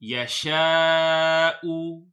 يشاء